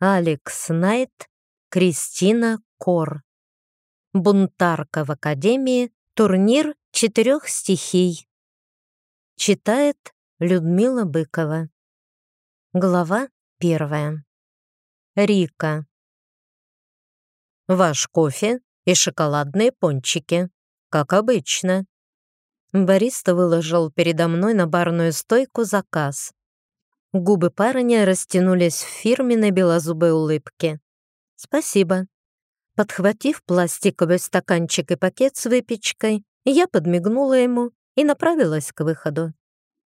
Алекс Найт, Кристина Кор. Бунтарка в Академии, турнир четырех стихий. Читает Людмила Быкова. Глава первая. Рика. Ваш кофе и шоколадные пончики, как обычно. Бариста выложил передо мной на барную стойку заказ. Губы парня растянулись в фирменной белозубой улыбке. «Спасибо». Подхватив пластиковый стаканчик и пакет с выпечкой, я подмигнула ему и направилась к выходу.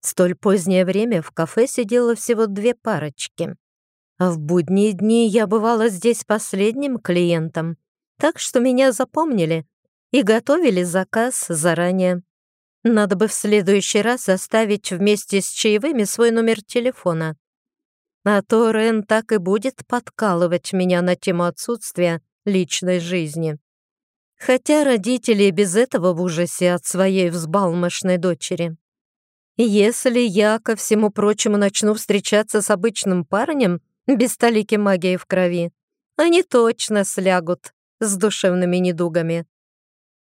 столь позднее время в кафе сидело всего две парочки. А в будние дни я бывала здесь последним клиентом, так что меня запомнили и готовили заказ заранее. Надо бы в следующий раз оставить вместе с чаевыми свой номер телефона. А то Рен так и будет подкалывать меня на тему отсутствия личной жизни. Хотя родители без этого в ужасе от своей взбалмошной дочери. Если я, ко всему прочему, начну встречаться с обычным парнем без столики магии в крови, они точно слягут с душевными недугами.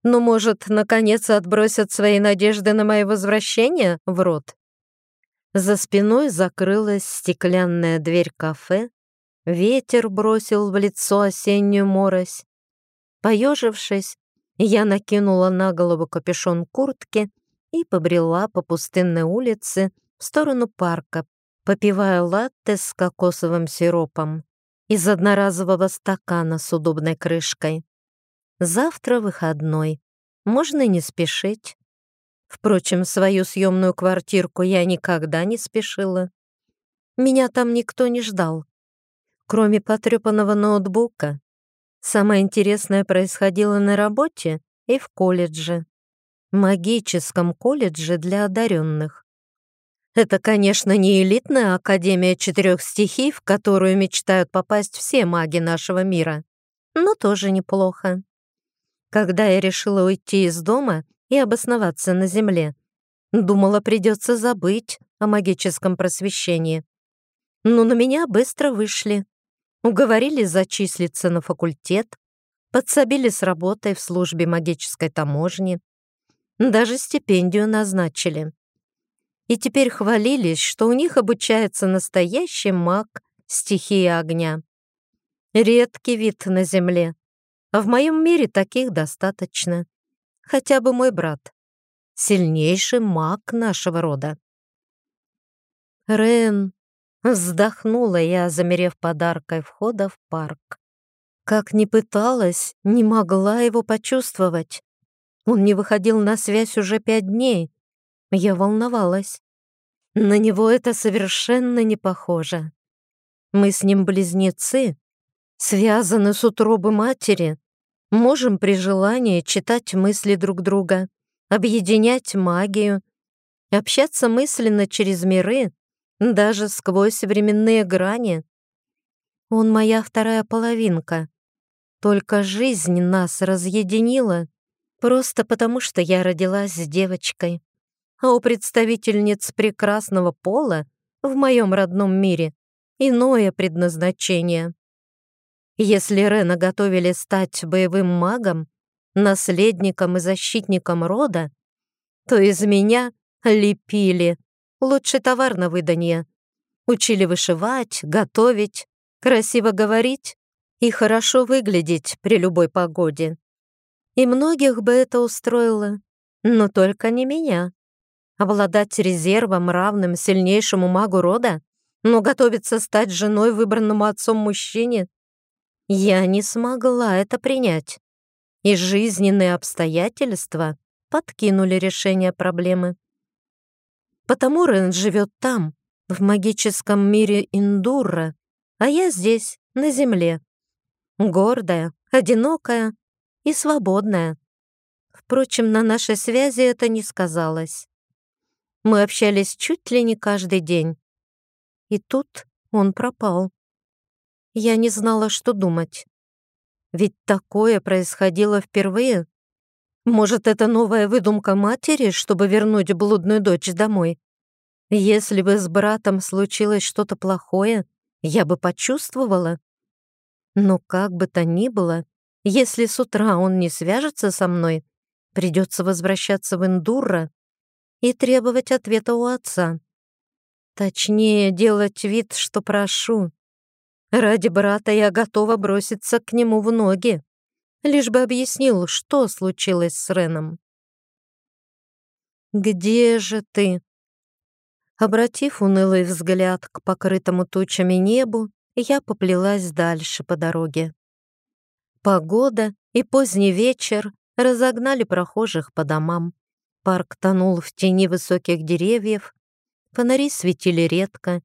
Ну, может, наконец отбросят свои надежды на мое возвращение в рот? За спиной закрылась стеклянная дверь кафе, ветер бросил в лицо осеннюю морось. Поежившись, я накинула на голову капюшон куртки и побрела по пустынной улице в сторону парка, попивая латте с кокосовым сиропом из одноразового стакана с удобной крышкой. Завтра выходной. Можно не спешить. Впрочем, свою съемную квартирку я никогда не спешила. Меня там никто не ждал. Кроме потрепанного ноутбука. Самое интересное происходило на работе и в колледже. Магическом колледже для одаренных. Это, конечно, не элитная Академия четырех стихий, в которую мечтают попасть все маги нашего мира, но тоже неплохо. Когда я решила уйти из дома и обосноваться на земле, думала, придется забыть о магическом просвещении. Но на меня быстро вышли. Уговорили зачислиться на факультет, подсобили с работой в службе магической таможни, даже стипендию назначили. И теперь хвалились, что у них обучается настоящий маг стихии огня. Редкий вид на Земле, а в моем мире таких достаточно. Хотя бы мой брат. Сильнейший маг нашего рода. Рен, вздохнула я, замерев подаркой входа в парк. Как ни пыталась, не могла его почувствовать. Он не выходил на связь уже пять дней. Я волновалась. На него это совершенно не похоже. Мы с ним близнецы, связаны с утробы матери, Можем при желании читать мысли друг друга, объединять магию, общаться мысленно через миры, даже сквозь временные грани. Он моя вторая половинка. Только жизнь нас разъединила, просто потому что я родилась девочкой. А у представительниц прекрасного пола в моем родном мире иное предназначение. Если Рена готовили стать боевым магом, наследником и защитником рода, то из меня лепили лучший товар на выданье. Учили вышивать, готовить, красиво говорить и хорошо выглядеть при любой погоде. И многих бы это устроило, но только не меня. Обладать резервом, равным сильнейшему магу рода, но готовиться стать женой выбранному отцом мужчине я не смогла это принять, и жизненные обстоятельства подкинули решение проблемы. Потому Рен живет там, в магическом мире Индура, а я здесь, на земле. Гордая, одинокая и свободная. Впрочем, на нашей связи это не сказалось. Мы общались чуть ли не каждый день. И тут он пропал. Я не знала, что думать. Ведь такое происходило впервые. Может, это новая выдумка матери, чтобы вернуть блудную дочь домой? Если бы с братом случилось что-то плохое, я бы почувствовала Но как бы то ни было, если с утра он не свяжется со мной, придется возвращаться в Индурра и требовать ответа у отца. Точнее, делать вид, что прошу. Ради брата я готова броситься к нему в ноги, лишь бы объяснил, что случилось с Реном. «Где же ты?» Обратив унылый взгляд к покрытому тучами небу, я поплелась дальше по дороге. Погода и поздний вечер разогнали прохожих по домам. Парк тонул в тени высоких деревьев, фонари светили редко.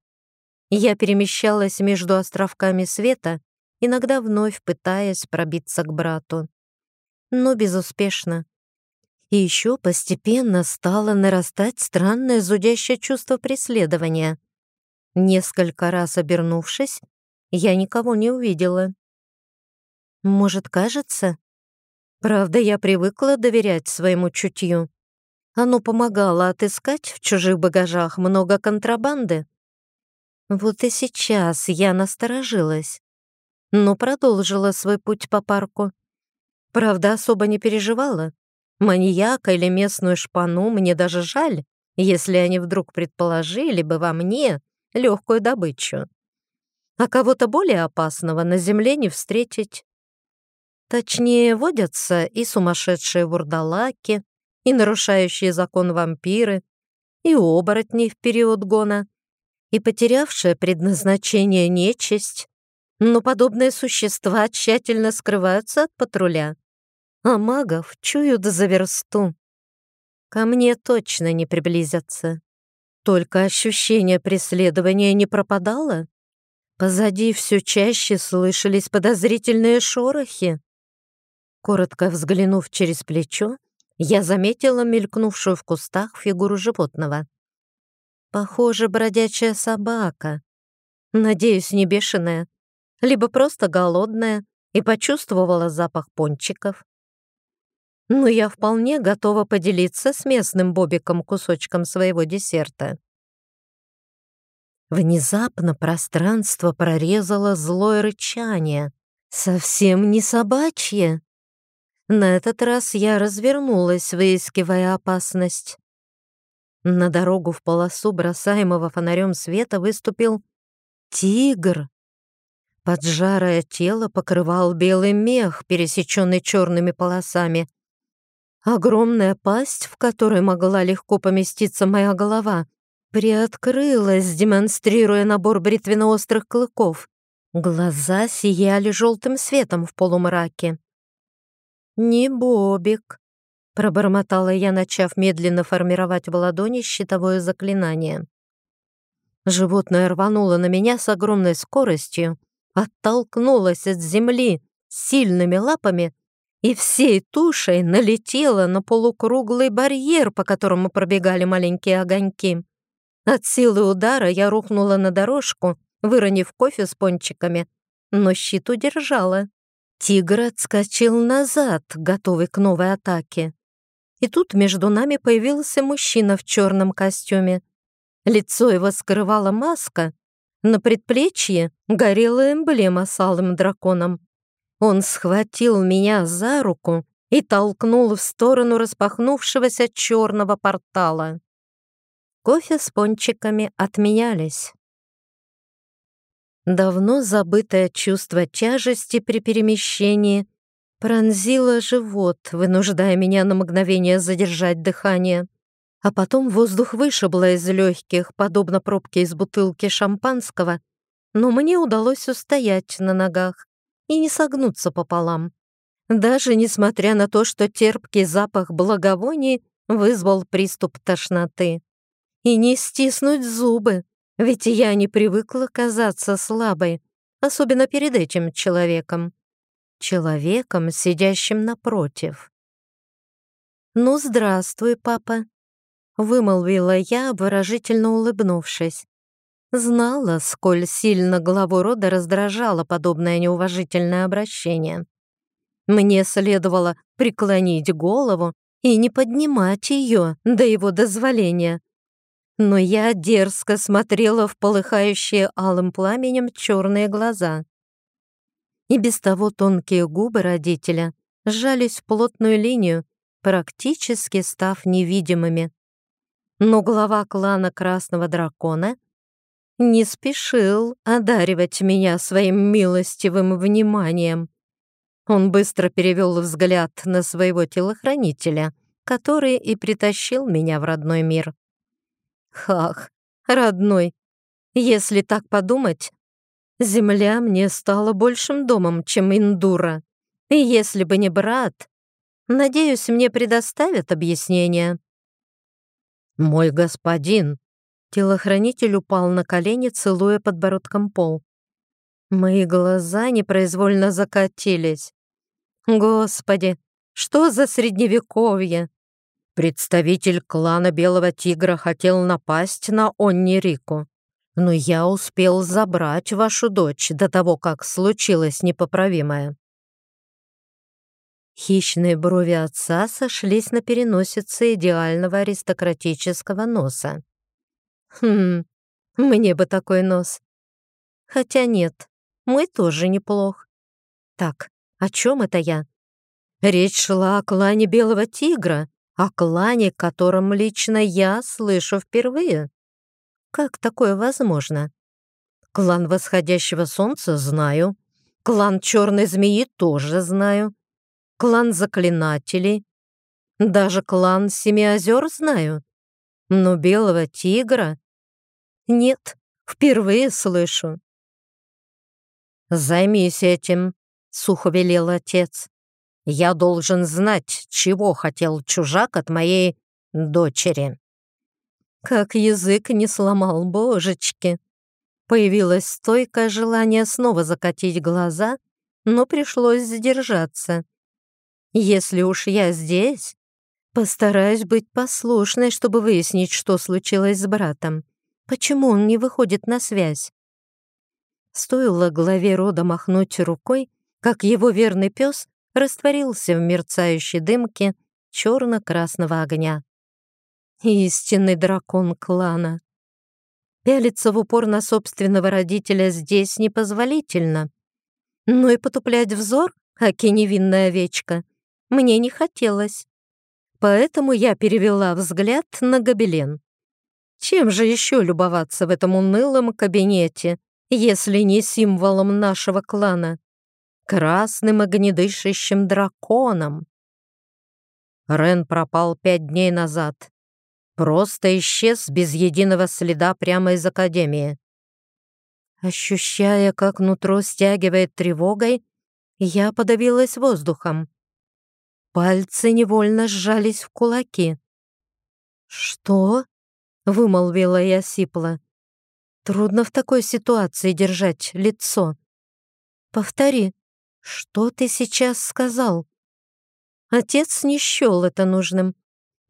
Я перемещалась между островками света, иногда вновь пытаясь пробиться к брату. Но безуспешно. И еще постепенно стало нарастать странное зудящее чувство преследования. Несколько раз обернувшись, я никого не увидела. Может, кажется? Правда, я привыкла доверять своему чутью. Оно помогало отыскать в чужих багажах много контрабанды. Вот и сейчас я насторожилась, но продолжила свой путь по парку. Правда, особо не переживала. Маньяка или местную шпану мне даже жаль, если они вдруг предположили бы во мне легкую добычу. А кого-то более опасного на земле не встретить. Точнее, водятся и сумасшедшие вурдалаки, и нарушающие закон вампиры, и оборотни в период гона, и потерявшая предназначение нечисть. Но подобные существа тщательно скрываются от патруля а магов чуют за версту. Ко мне точно не приблизятся. Только ощущение преследования не пропадало. Позади все чаще слышались подозрительные шорохи. Коротко взглянув через плечо, я заметила мелькнувшую в кустах фигуру животного. Похоже, бродячая собака. Надеюсь, не бешеная, либо просто голодная и почувствовала запах пончиков но я вполне готова поделиться с местным Бобиком кусочком своего десерта. Внезапно пространство прорезало злое рычание, совсем не собачье. На этот раз я развернулась, выискивая опасность. На дорогу в полосу бросаемого фонарем света выступил тигр. Поджарое тело покрывал белый мех, пересеченный черными полосами — Огромная пасть, в которой могла легко поместиться моя голова, приоткрылась, демонстрируя набор бритвенно-острых клыков. Глаза сияли желтым светом в полумраке. «Не Бобик», — пробормотала я, начав медленно формировать в ладони щитовое заклинание. Животное рвануло на меня с огромной скоростью, оттолкнулось от земли сильными лапами и всей тушей налетела на полукруглый барьер, по которому пробегали маленькие огоньки. От силы удара я рухнула на дорожку, выронив кофе с пончиками, но щит удержала. Тигр отскочил назад, готовый к новой атаке. И тут между нами появился мужчина в черном костюме. Лицо его скрывала маска, на предплечье горела эмблема с алым драконом. Он схватил меня за руку и толкнул в сторону распахнувшегося черного портала. Кофе с пончиками отменялись. Давно забытое чувство тяжести при перемещении пронзило живот, вынуждая меня на мгновение задержать дыхание. А потом воздух вышибло из легких, подобно пробке из бутылки шампанского, но мне удалось устоять на ногах и не согнуться пополам. Даже несмотря на то, что терпкий запах благовоний вызвал приступ тошноты. И не стиснуть зубы, ведь я не привыкла казаться слабой, особенно перед этим человеком. Человеком, сидящим напротив. «Ну, здравствуй, папа», — вымолвила я, выражительно улыбнувшись. Знала, сколь сильно главу рода раздражало подобное неуважительное обращение. Мне следовало преклонить голову и не поднимать ее до его дозволения. Но я дерзко смотрела в полыхающие алым пламенем черные глаза. И без того тонкие губы родителя сжались в плотную линию, практически став невидимыми. Но глава клана Красного Дракона не спешил одаривать меня своим милостивым вниманием. Он быстро перевел взгляд на своего телохранителя, который и притащил меня в родной мир. Хах, родной. Если так подумать, земля мне стала большим домом, чем Индура. И если бы не брат, надеюсь, мне предоставят объяснение. «Мой господин!» Телохранитель упал на колени, целуя подбородком пол. Мои глаза непроизвольно закатились. Господи, что за средневековье? Представитель клана Белого Тигра хотел напасть на Онни Рику, но я успел забрать вашу дочь до того, как случилось непоправимое. Хищные брови отца сошлись на переносице идеального аристократического носа. Хм, мне бы такой нос. Хотя нет, мой тоже неплох. Так, о чем это я? Речь шла о клане Белого Тигра, о клане, котором лично я слышу впервые. Как такое возможно? Клан Восходящего Солнца знаю. Клан Черной Змеи тоже знаю. Клан Заклинателей. Даже клан Семи Озер знаю. Но Белого Тигра? Нет, впервые слышу. «Займись этим», — сухо велел отец. «Я должен знать, чего хотел чужак от моей дочери». Как язык не сломал, божечки. Появилось стойкое желание снова закатить глаза, но пришлось сдержаться. Если уж я здесь, постараюсь быть послушной, чтобы выяснить, что случилось с братом. Почему он не выходит на связь? Стоило главе рода махнуть рукой, как его верный пес растворился в мерцающей дымке черно-красного огня. Истинный дракон клана. Пялиться в упор на собственного родителя здесь непозволительно. Но и потуплять взор, аки невинная овечка, мне не хотелось. Поэтому я перевела взгляд на гобелен. Чем же еще любоваться в этом унылом кабинете, если не символом нашего клана, красным огнедышащим драконом. Рен пропал пять дней назад. Просто исчез без единого следа прямо из Академии. Ощущая, как нутро стягивает тревогой, я подавилась воздухом. Пальцы невольно сжались в кулаки. «Что?» — вымолвила я сипло. Трудно в такой ситуации держать лицо. Повтори, что ты сейчас сказал? Отец не счел это нужным.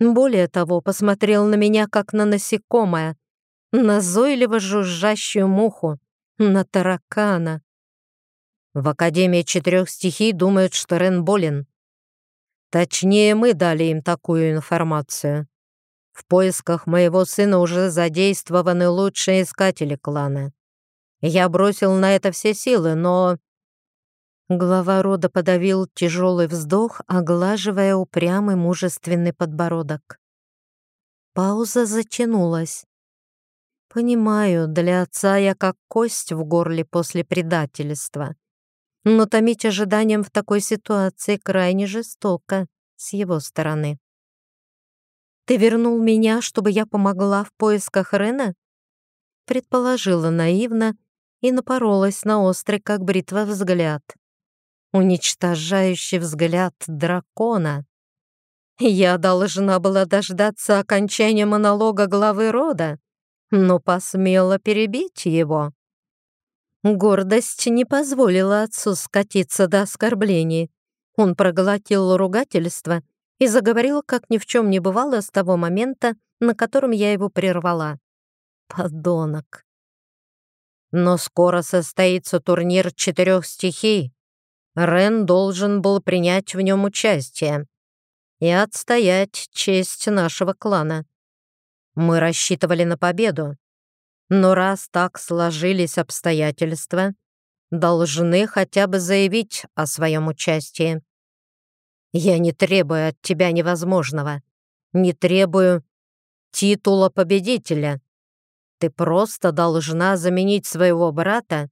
Более того, посмотрел на меня, как на насекомое, назойливо жужжащую муху, на таракана. В Академии четырех стихий думают, что Рен болен. Точнее, мы дали им такую информацию. В поисках моего сына уже задействованы лучшие искатели клана. Я бросил на это все силы, но...» Глава рода подавил тяжелый вздох, оглаживая упрямый мужественный подбородок. Пауза затянулась. «Понимаю, для отца я как кость в горле после предательства. Но томить ожиданием в такой ситуации крайне жестоко с его стороны». Ты вернул меня, чтобы я помогла в поисках Рена?» Предположила наивно и напоролась на острый, как бритва, взгляд. Уничтожающий взгляд дракона. Я должна была дождаться окончания монолога главы рода, но посмела перебить его. Гордость не позволила отцу скатиться до оскорблений. Он проглотил ругательство и заговорил, как ни в чем не бывало с того момента, на котором я его прервала. Подонок. Но скоро состоится турнир четырех стихий. Рен должен был принять в нем участие и отстоять честь нашего клана. Мы рассчитывали на победу, но раз так сложились обстоятельства, должны хотя бы заявить о своем участии. Я не требую от тебя невозможного, не требую титула победителя. Ты просто должна заменить своего брата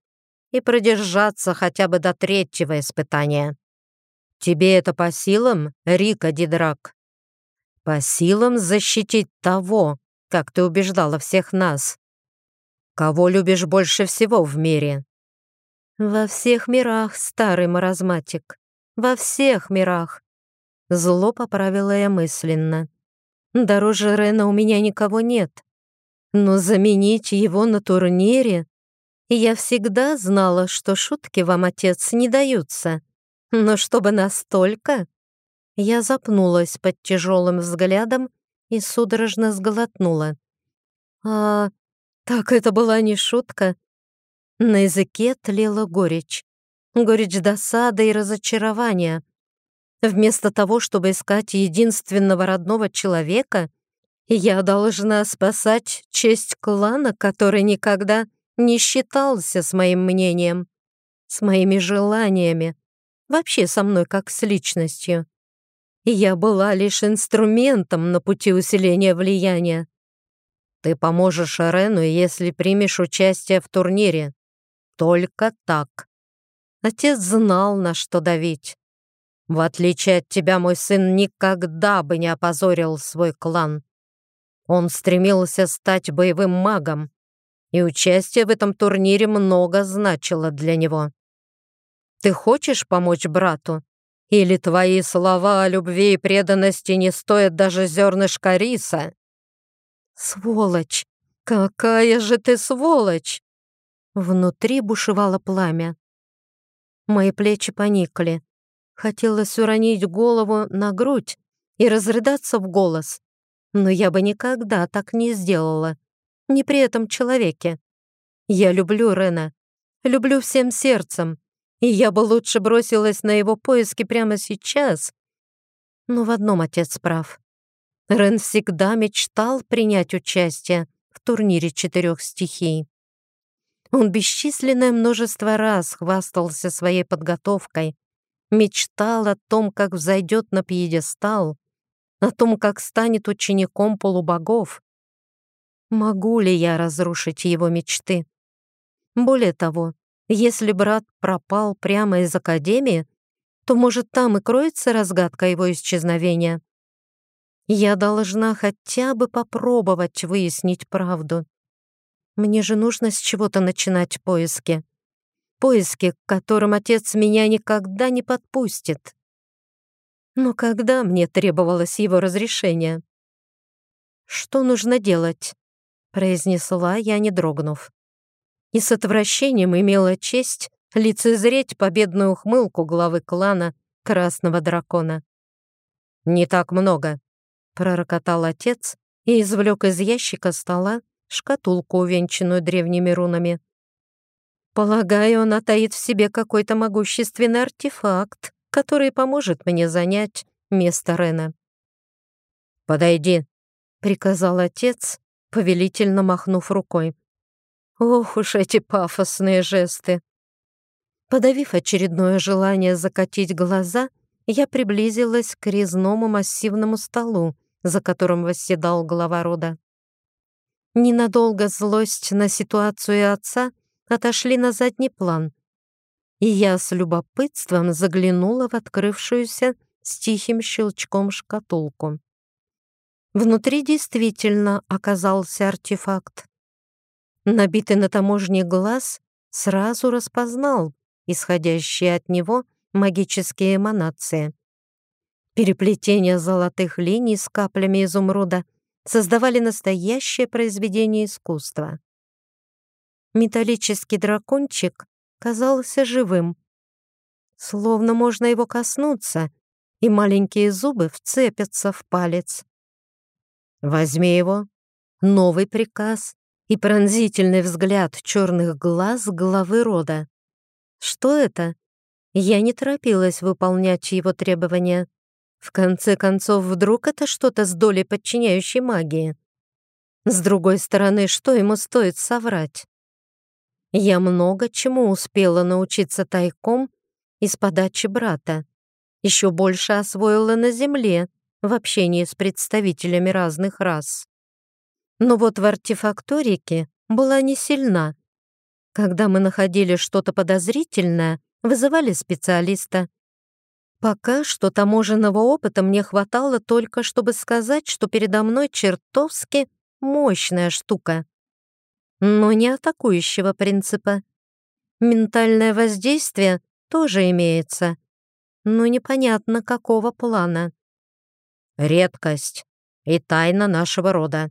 и продержаться хотя бы до третьего испытания. Тебе это по силам, Рика Дидрак? По силам защитить того, как ты убеждала всех нас. Кого любишь больше всего в мире? Во всех мирах, старый маразматик. Во всех мирах. Зло поправила я мысленно. Дороже Рена у меня никого нет. Но заменить его на турнире... Я всегда знала, что шутки вам, отец, не даются. Но чтобы настолько... Я запнулась под тяжелым взглядом и судорожно сглотнула. «А, так это была не шутка?» На языке тлела горечь. Горечь досады и разочарования. Вместо того, чтобы искать единственного родного человека, я должна спасать честь клана, который никогда не считался с моим мнением, с моими желаниями, вообще со мной как с личностью. Я была лишь инструментом на пути усиления влияния. Ты поможешь Арену, если примешь участие в турнире. Только так. Отец знал, на что давить. В отличие от тебя, мой сын никогда бы не опозорил свой клан. Он стремился стать боевым магом, и участие в этом турнире много значило для него. Ты хочешь помочь брату? Или твои слова о любви и преданности не стоят даже зернышка риса? Сволочь! Какая же ты сволочь! Внутри бушевало пламя. Мои плечи поникли. Хотелось уронить голову на грудь и разрыдаться в голос. Но я бы никогда так не сделала. Не при этом человеке. Я люблю Рена. Люблю всем сердцем. И я бы лучше бросилась на его поиски прямо сейчас. Но в одном отец прав. Рен всегда мечтал принять участие в турнире четырех стихий. Он бесчисленное множество раз хвастался своей подготовкой, мечтал о том, как взойдет на пьедестал, о том, как станет учеником полубогов. Могу ли я разрушить его мечты? Более того, если брат пропал прямо из академии, то, может, там и кроется разгадка его исчезновения. Я должна хотя бы попробовать выяснить правду. Мне же нужно с чего-то начинать поиски поиски, к которым отец меня никогда не подпустит. Но когда мне требовалось его разрешение? «Что нужно делать?» — произнесла я, не дрогнув. И с отвращением имела честь лицезреть победную ухмылку главы клана Красного Дракона. «Не так много», — пророкотал отец и извлек из ящика стола шкатулку, увенчанную древними рунами. Полагаю, она таит в себе какой-то могущественный артефакт, который поможет мне занять место Рена. «Подойди», — приказал отец, повелительно махнув рукой. Ох уж эти пафосные жесты. Подавив очередное желание закатить глаза, я приблизилась к резному массивному столу, за которым восседал глава рода. Ненадолго злость на ситуацию отца отошли на задний план, и я с любопытством заглянула в открывшуюся с тихим щелчком шкатулку. Внутри действительно оказался артефакт. Набитый на таможне глаз сразу распознал исходящие от него магические эманации. Переплетение золотых линий с каплями изумруда создавали настоящее произведение искусства. Металлический дракончик казался живым. Словно можно его коснуться, и маленькие зубы вцепятся в палец. «Возьми его». Новый приказ и пронзительный взгляд черных глаз главы рода. Что это? Я не торопилась выполнять его требования. В конце концов, вдруг это что-то с долей подчиняющей магии? С другой стороны, что ему стоит соврать? Я много чему успела научиться тайком из подачи брата. Еще больше освоила на Земле в общении с представителями разных рас. Но вот в артефакторике была не сильна. Когда мы находили что-то подозрительное, вызывали специалиста. Пока что таможенного опыта мне хватало только, чтобы сказать, что передо мной чертовски мощная штука. Но не атакующего принципа. Ментальное воздействие тоже имеется, но непонятно какого плана. Редкость и тайна нашего рода.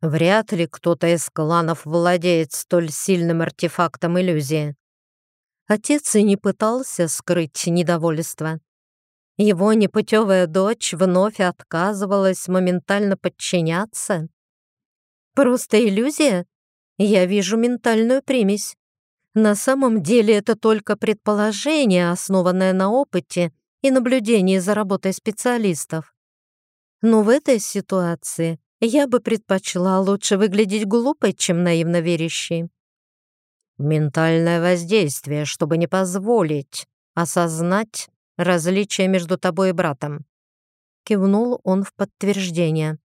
Вряд ли кто-то из кланов владеет столь сильным артефактом иллюзии. Отец и не пытался скрыть недовольство. Его непутевая дочь вновь отказывалась моментально подчиняться. Просто иллюзия? Я вижу ментальную примесь. На самом деле это только предположение, основанное на опыте и наблюдении за работой специалистов. Но в этой ситуации я бы предпочла лучше выглядеть глупой, чем наивно верящей. Ментальное воздействие, чтобы не позволить осознать различие между тобой и братом. Кивнул он в подтверждение.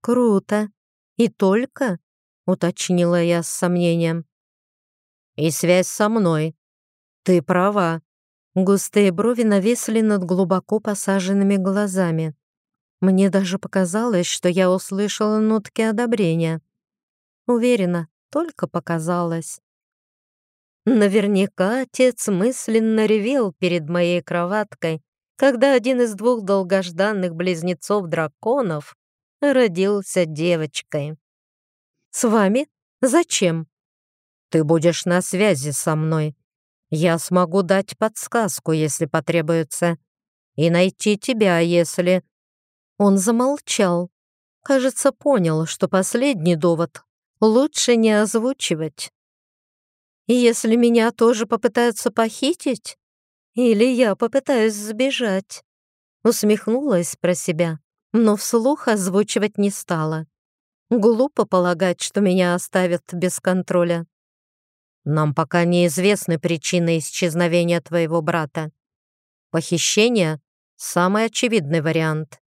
Круто. И только? Уточнила я с сомнением. И связь со мной. Ты права. Густые брови нависли над глубоко посаженными глазами. Мне даже показалось, что я услышала нотки одобрения. Уверена, только показалось. Наверняка отец мысленно ревел перед моей кроваткой, когда один из двух долгожданных близнецов-драконов родился девочкой. «С вами? Зачем?» «Ты будешь на связи со мной. Я смогу дать подсказку, если потребуется, и найти тебя, если...» Он замолчал. Кажется, понял, что последний довод лучше не озвучивать. «Если меня тоже попытаются похитить? Или я попытаюсь сбежать?» Усмехнулась про себя, но вслух озвучивать не стала. Глупо полагать, что меня оставят без контроля. Нам пока неизвестны причины исчезновения твоего брата. Похищение — самый очевидный вариант.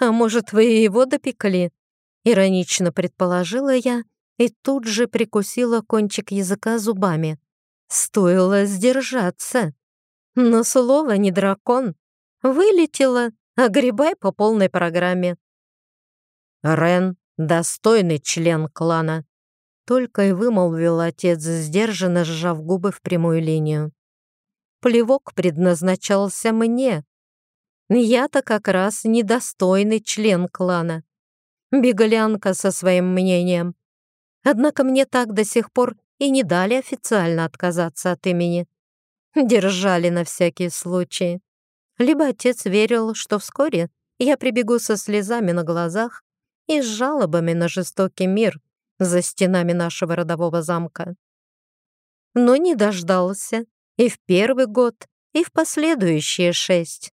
«А может, вы его допекли?» Иронично предположила я и тут же прикусила кончик языка зубами. Стоило сдержаться. Но слово не дракон. Вылетело, огребай по полной программе. Рен — достойный член клана. Только и вымолвил отец, сдержанно сжав губы в прямую линию. Плевок предназначался мне, я-то как раз недостойный член клана. Беглянка со своим мнением. Однако мне так до сих пор и не дали официально отказаться от имени. Держали на всякий случай. Либо отец верил, что вскоре я прибегу со слезами на глазах и с жалобами на жестокий мир за стенами нашего родового замка. Но не дождался и в первый год, и в последующие шесть.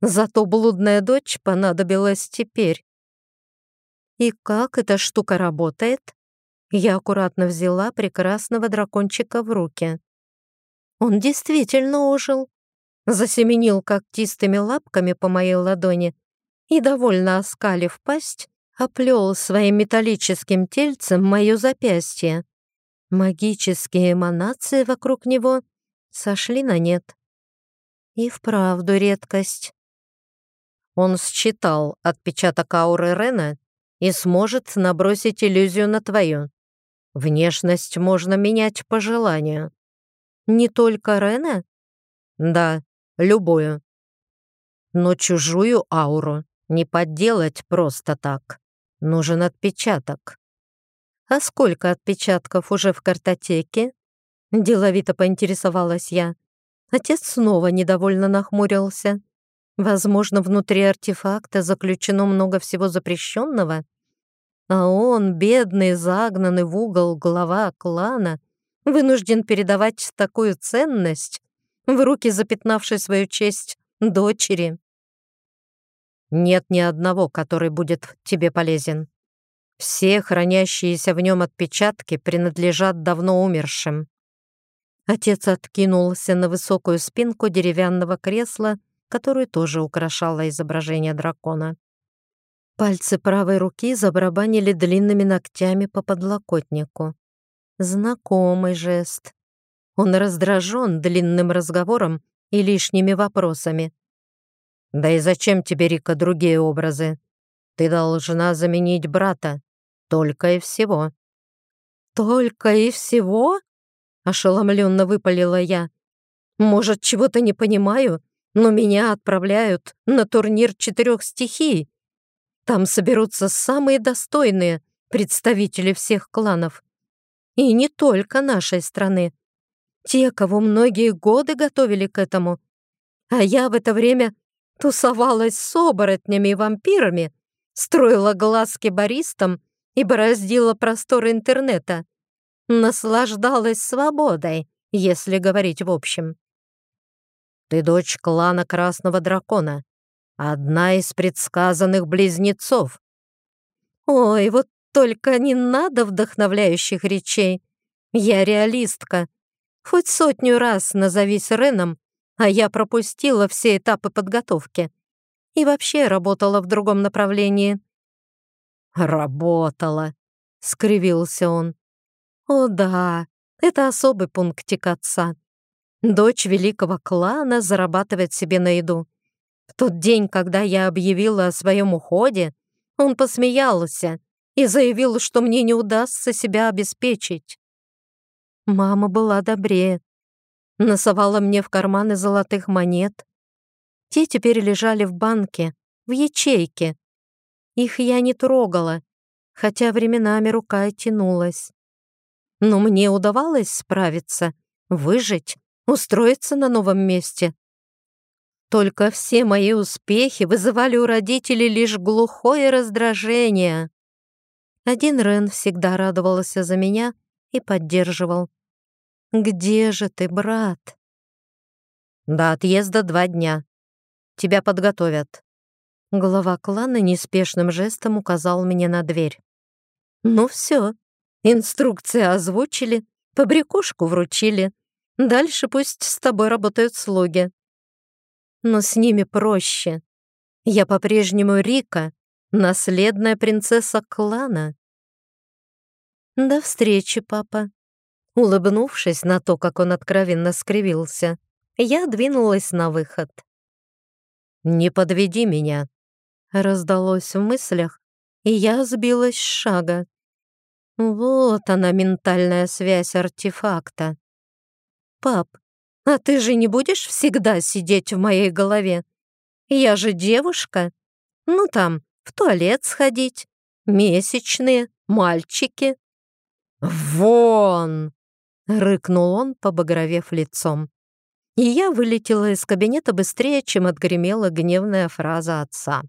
Зато блудная дочь понадобилась теперь. И как эта штука работает? Я аккуратно взяла прекрасного дракончика в руки. Он действительно ожил. Засеменил когтистыми лапками по моей ладони и, довольно оскалив пасть, оплел своим металлическим тельцем мое запястье. Магические эманации вокруг него сошли на нет. И вправду редкость. Он считал отпечаток ауры Рена и сможет набросить иллюзию на твою. Внешность можно менять по желанию. Не только Рена? Да, любую. Но чужую ауру не подделать просто так. Нужен отпечаток. А сколько отпечатков уже в картотеке? Деловито поинтересовалась я. Отец снова недовольно нахмурился. Возможно, внутри артефакта заключено много всего запрещенного, а он, бедный, загнанный в угол глава клана, вынужден передавать такую ценность в руки запятнавшей свою честь дочери. Нет ни одного, который будет тебе полезен. Все хранящиеся в нем отпечатки принадлежат давно умершим. Отец откинулся на высокую спинку деревянного кресла, которую тоже украшало изображение дракона. Пальцы правой руки забарабанили длинными ногтями по подлокотнику. Знакомый жест. Он раздражен длинным разговором и лишними вопросами. «Да и зачем тебе, Рика, другие образы? Ты должна заменить брата. Только и всего». «Только и всего?» — ошеломленно выпалила я. «Может, чего-то не понимаю, но меня отправляют на турнир четырех стихий. Там соберутся самые достойные представители всех кланов. И не только нашей страны. Те, кого многие годы готовили к этому. А я в это время тусовалась с оборотнями и вампирами, строила глазки баристам и бороздила просторы интернета. Наслаждалась свободой, если говорить в общем. «Ты дочь клана Красного Дракона, одна из предсказанных близнецов». «Ой, вот только не надо вдохновляющих речей. Я реалистка, Хоть сотню раз назовись Реном, а я пропустила все этапы подготовки. И вообще работала в другом направлении. «Работала», — скривился он. «О да, это особый пунктик отца. Дочь великого клана зарабатывает себе на еду. В тот день, когда я объявила о своем уходе, он посмеялся и заявил, что мне не удастся себя обеспечить. Мама была добрее. Насовала мне в карманы золотых монет. Те теперь лежали в банке, в ячейке. Их я не трогала, хотя временами рука тянулась. Но мне удавалось справиться, выжить, устроиться на новом месте. Только все мои успехи вызывали у родителей лишь глухое раздражение. Один Рен всегда радовался за меня и поддерживал. «Где же ты, брат?» «До отъезда два дня. Тебя подготовят». Глава клана неспешным жестом указал мне на дверь. «Ну все, инструкции озвучили, побрякушку вручили. Дальше пусть с тобой работают слуги. Но с ними проще. Я по-прежнему Рика, наследная принцесса клана». «До встречи, папа», Улыбнувшись на то, как он откровенно скривился, я двинулась на выход. «Не подведи меня», — раздалось в мыслях, и я сбилась с шага. Вот она, ментальная связь артефакта. «Пап, а ты же не будешь всегда сидеть в моей голове? Я же девушка. Ну там, в туалет сходить, месячные, мальчики». «Вон!» Рыкнул он, побагровев лицом. И я вылетела из кабинета быстрее, чем отгремела гневная фраза отца.